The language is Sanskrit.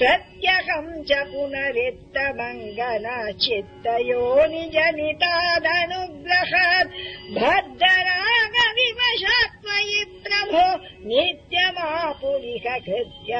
प्रत्यहम् च पुनरित्तमङ्गना चित्तयो निजनितादनुग्रहात् भद्ररागविवशात्मयि प्रभो नित्यमापुरिह कृत्य